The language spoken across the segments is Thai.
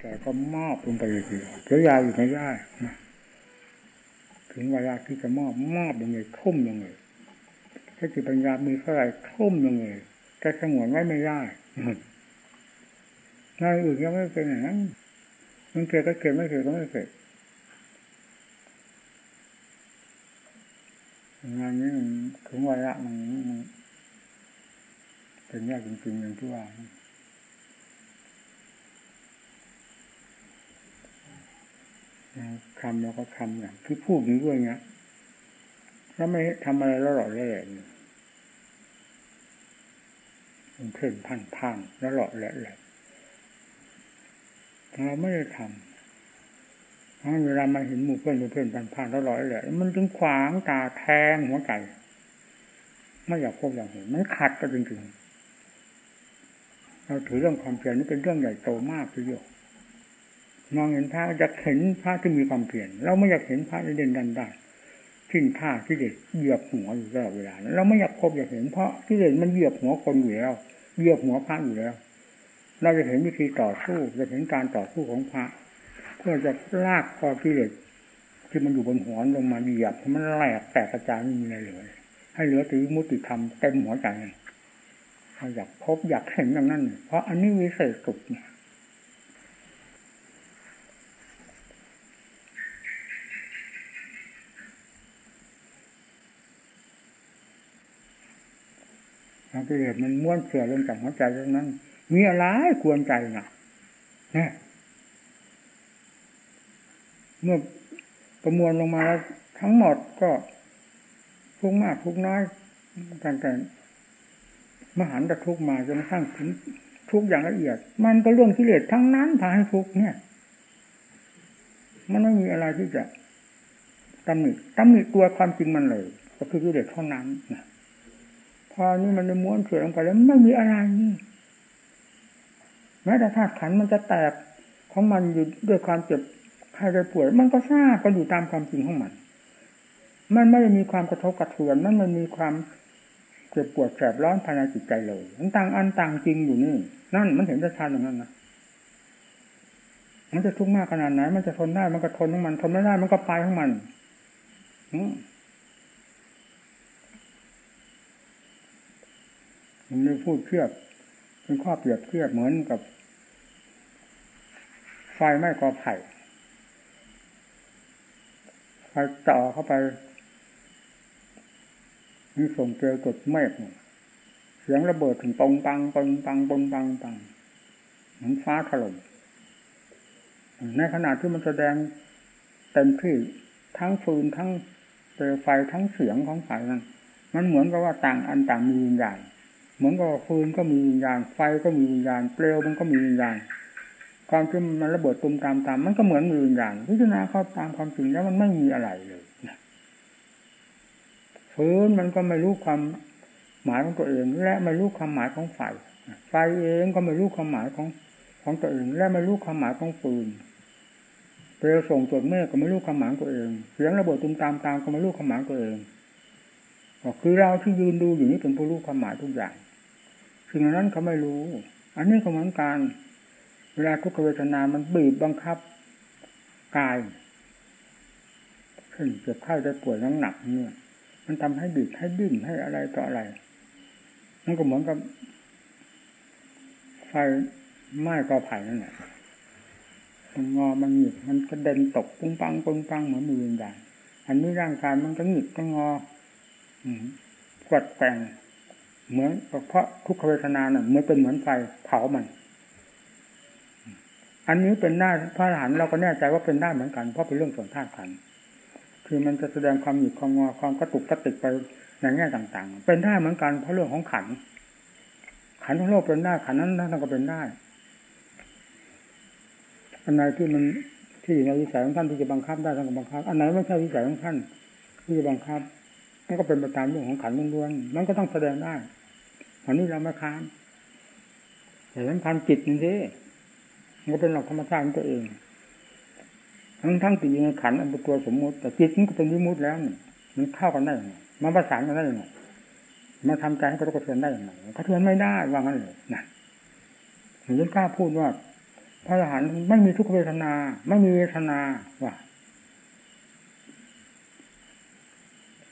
แต่ก็มอบลงไปเลยทีเดียวเสียยาวอยู่ไม่ได้นะถึงเวลาที่จะมอบมอบยังไงทุ่มยังไงถ้าจิตปัญญามีเท่าไหร่ทุ่มยังไงจะสงวนไว้ไม่ได้งานอื่นก็ไม่เป็นอย่างนั้นมันเกิดก็เกิดไม่เกิดก็ไม่เกิดงานนี้ถึงวาระมันเป็นยากจริงๆอย่างที่ว่า คำแล้วก็คำอย่างที่พูดนี้ด้วยเงี้ยแล้วไม่ทำอะไรแล้วหล่อแหล่มันเพ่อนพันพันแล้วหล่อแหล่แหละเราไม่ได้ทำเวลามาเห็นหมู่เพื่อนหมู่เพื่อนพันพันแล้วหล่อแหละมันจึงขวางตาแทงหัวใจไม่อยากพบอยากเห็นมันขัดก็จริงๆเราถือเรื่องความเพียรนี่เป็นเรื่องใหญ่โตมากทีเดียว มองเห็นพระอยากเห็นพระที่มีความเพียรเราไม่อยากเห็นพระเด่นดันได้ทิ้งท่าที่เด็ดเหยียบหัวอยู่ตลอดเวลาเราไม่อยากพบอยากเห็นเพราะที่เด็ดมันเหยียบหัวคนอยู่แล้วเหยียบหัวพระอยู่แล้ว เราจะเห็นวิธีต่อสู้จะเห็นการต่อสู้ของพระเพื่อจะลากคอที่เด็ดที่มันอยู่บนหัวลงมาเหยียบมันแหลกแตกกระจายไม่มีอะไรเลยให้เหลือแต่มุติธรรมเต็มหัวใจเราอยากพบอยากเห็นอย่างนั้น เพราะอันนี้วิเศษสุดเนี่ย กิเลสมันม้วนเสื่อลงจากหัวใจตรงนั้น มีอะไรควรใจนะเนี่ยเมื่อประมวลลงมาแล้วทั้งหมดก็ทุกมากทุกน้อยกันแต่มหันตทุกมาจนกระทั่งถึงทุกอย่างละเอียด มันก็เรื่องกิเลสทั้งนั้นพาให้ทุกเนี่ย มันไม่มีอะไรที่จะตำหนิตำหนิตัวความจริงมันเลย ก็คือกิเลสเท่านั้นน พอนี่มันจะม้วนเสือลงไปแล้วไม่มีอะไรนี่แม้แต่ธาตุขันมันจะแตกของมันอยู่ด้วยความเจ็บใครจะป่วยมันก็ทราบก็อยู่ตามความจริงของมัน มันไม่ได้มีความกระทบกระเทือนมันมันมีความเจ็บปวดแสบร้อนภายในจิตใจเลยมันต่างอันต่างจริงอยู่นี่ นั่นมันเห็นชัดอย่างนั้นนะมันจะทุกข์มากขนาดไหน มันจะทนได้มันก็ทนของมัน ทนไม่ได้มันก็ไปของมัน มันไม่พูดเทียบเป็นข้อเปรียบเทียบเหมือนกับ ไฟไหม้กอไผ่ไฟต่อเข้าไปมีส่งเกลียวกดเมฆเสียงระเบิดถึงตรงตังตรงตังตรงตังตังเหมือนฟ้าถล่มในขณะที่มันแสดงเต็มที่ทั้งฟืนทั้งเปลวไฟทั้งเสียงของไฟนั้นมันเหมือนกับว่าต่างอันต่างมีวิญญาณ เหมือนกับฟืนก็มีวิญญาณไฟก็มีวิญญาณเปลวมันก็มีวิญญาณความที่มันระเบิดตุมตามตามมันก็เหมือนมีวิญญาณพิจารณาเข้าตามความจริงแล้วมันไม่มีอะไรเลยฟืนมันก็ไม่รู้ความหมายของตัวเอง และไม่รู้ความหมายของไฟไฟเองก็ไม่รู้ความหมายของของตัวเอง และไม่รู้ความหมายของฟืนเปลวส่งจดเมฆก็ไม่รู้ความหมายตัวเองเสียงระเบิดตุมตามตามก็ไม่รู้ความหมายตัวเองคือเราที่ยืนดูอยู่นี้เป็นผู้รู้ความหมายทุกอย่าง สิ่งนั้นเขาไม่รู้ อันนี้ก็เหมือนกันเวลาทุกขเวทนา มันบีบบังคับกายขึ้นเจ็บไข้ได้ป่วยน้ำหนักเนี่ยมันทำให้บีบให้ดิ้นให้อะไรต่ออะไร มันก็เหมือนกับ ไฟไหม้กอไผ่นั่นแหละมันงอมันหยิบมันกระเด็นตกปุ้งปังปุ้งปังเหมือนมือวิญญาณอันนี้ร่างกายมันก็หงิกก็งอกวัดแกง เหมือนเพราะทุกขเวทนาเนี่ยเหมันเป็นเหมือนไฟเผามัน อันนี้เป็นหน้าพระอรหันต์เราก็แน่ใจว่าเป็นได้เหมือนกันเพราะเป็นเรื่องส่วนธาตุขันคือมันจะแสดงความหยุดความงอความกระตุกกระติกไปในแง่ต่าง ๆ เป็นได้เหมือนกันเพราะเรื่องของขันขันของโลกเป็นได้ขันนั้นนั่นก็เป็นได้อันไหนที่มันที่ในวิสัยของท่านที่จะบังคับได้ท่านก็บังคับอันไหนไม่ใช่วิสัยของท่านที่จะบังคับมันก็เป็นไปตามเรื่องของขันล้วนๆมันก็ต้องแสดงได้ อันนี้เราไม่ค้านแต่สำคัญจิตนี่สิมันเป็นหลักธรรมชาติของตัวเอง ทั้งทั้งติดอยู่ในขันอันเป็นตัวสมมติ แต่จิตมันก็เป็นวิมุติแล้วมันเข้ากันได้ยังไงมันประสานกันได้ยังไงมาทำใจให้กระทบกระเทือนได้ยังไงกระเทือนไม่ได้ว่างั้นเลยนะผมยังกล้าพูดว่าพระอรหันต์ไม่มีทุกเวทนา ไม่มีเวทนาว่า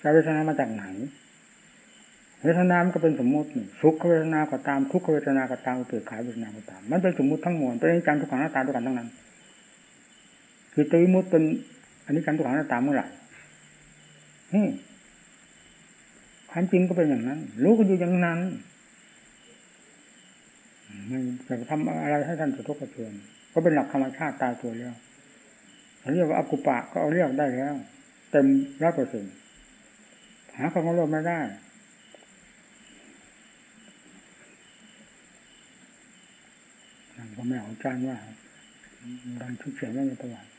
จะเวทนามาจากไหน เวทนามันก็เป็นสมมุติสุขเวทนาก็ตามทุกขเวทนาก็ตามเกิดขายเวทนาก็ตาม มันเป็นสมมุติทั้งมวลเป็นอนิจจังทุกขังหน้าตาด้วยกันทั้งนั้นคือตวิมุตเป็นอันนี้จังทุกขังหน้าตาเมื่อไหร่ความจริงก็เป็นอย่างนั้น รู้ก็อยู่อย่างนั้นไม่จะทำอะไรให้ท่านสะทกกระเทือนก็เป็นหลักธรรมชาติตายตัวแล้วเรียกว่าอกุปะก็เอาเรียกได้แล้ว เต็มร้อยเปอร์เซ็นต์หาความรู้ไม่ได้ พ่อแม่ของอาจารย์ว่าดังทุกเสียงไม่มีประวัติ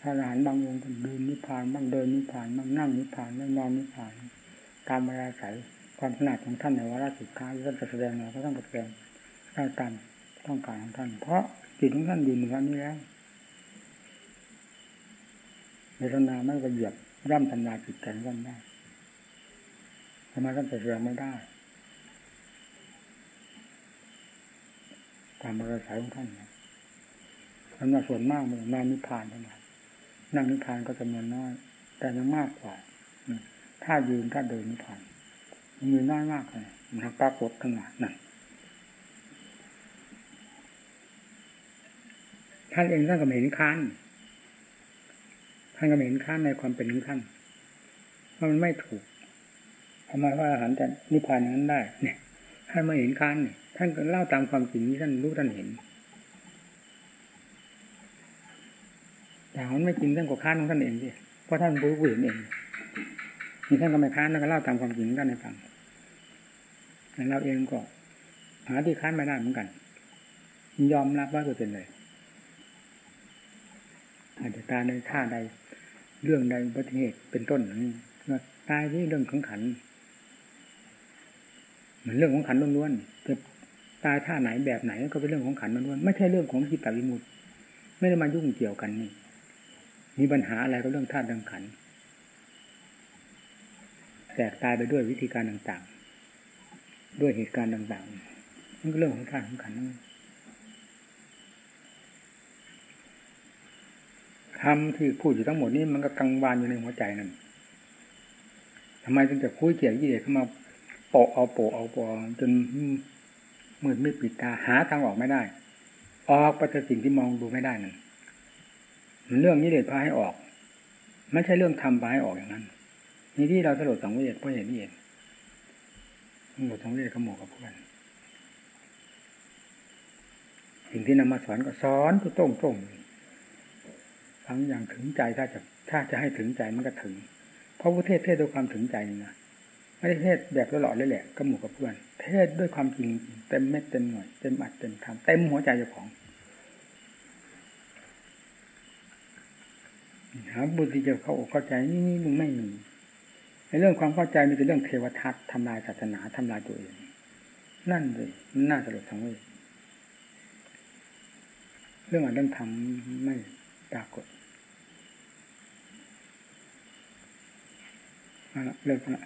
พระอรหันต์บางองค์ก็เดินนิพพานบ้างเดินนิพพานบ้างนั่งนิพพานบ้างนอนนิพพาน ตามเวลาใสความถนัดของท่านในวาระสุดท้ายท่านจะแสดงเรก็ต้องแสดงได้ตามต้องการของท่าน เพราะจิตของท่านอยู่เหนือนี้แล้วเวทนาไม่ไปเหยียบย่ำทำลายจิตใจท่านได้ทำไมท่านจะแสดงไม่ได้ ตามบริษัทของท่านสำหรับส่วนมากมันนอนนิพพานเท่านั้นนั่งนิพพานก็จำนวนน้อย แต่ยังมากกว่าถ้ายืนถ้าเดินนิพพานมีน้อยมากเลยมันปรากฏขึ้นมานั่นท่านเองท่านก็เห็นค้านท่านก็เห็นค้านในความเป็นของท่านว่ามันไม่ถูกทำไมว่าอาหารแต่นิพพานนั้นได้ เนี่ยท่านมาเห็นค้านเนี่ย ท่านก็เล่าตามความจริงที่ท่านรู้ท่านเห็นแต่มันไม่จริงท่านก็ค้านของท่านเองสิเพราะท่านรู้เห็นเองนี่ท่านก็ไม่ค้านท่านก็เล่าตามความจริงท่านให้ฟังแต่เราเองก็หาที่ค้านไม่ได้เหมือนกัน ยอมรับว่าตัวเป็นเลยอาจจะตายในท่าใดเรื่องใดอุบัติเหตุเป็นต้นนี้ตายที่เรื่องของขันเหมือนเรื่องของขันล้วนๆจะ ตายท่าไหนแบบไหนก็เป็นเรื่องของขันล้วนไม่ใช่เรื่องของจิตตวิมุตไม่ได้มายุ่งเกี่ยวกันนี่ มีปัญหาอะไรก็เรื่องธาตุดังขันแตกตายไปด้วยวิธีการต่างๆ ด้วยเหตุการณ์ต่างๆมันก็เรื่องของธาตุของขันนั่นคำที่พูดอยู่ทั้งหมดนี้มันก็กังวานอยู่ในหัวใจนั่นทำไมจึงจะคุยเกี่ยวยี่เด็เข้ามาโปะเอาโปะเอาโปะจน มืดไม่ปิดตาหาทางออกไม่ได้ ออกไปจากสิ่งที่มองดูไม่ได้นั่นเรื่องนี้เด็ดพาให้ออก ไม่ใช่เรื่องทำพาให้ออกอย่างนั้นนี่ที่เราสลดสังเวชเพราะเห็นนี่เองสลดสังเวชขโมกกับเพื่อนสิ่งที่นำมาสอนก็สอนก็ต้งต้งฟังอย่างถึงใจถ้าจะถ้าจะให้ถึงใจมันก็ถึง เพราะประเทศเทศด้วยความถึงใจนี่นะ ไม่ได้เทศแบบตลอดเลยแหละก็หมู่กับเพื่อน เทศด้วยความจริงเต็มเม็ดเต็มหน่วยเต็มอัดเต็มคำเต็มหัวใจเจ้าของหาบุตรที่จะเข้าอกเข้าใจนี่นี่มันไม่มีในเรื่องความเข้าใจมันเป็นเรื่องเทวทัศน์ทำลายศาสนาทำลายตัวเอง นั่นเลยมันน่าสลดสังเวชเรื่องอะไรเรื่องทำไม่ปรากฏเลิกละ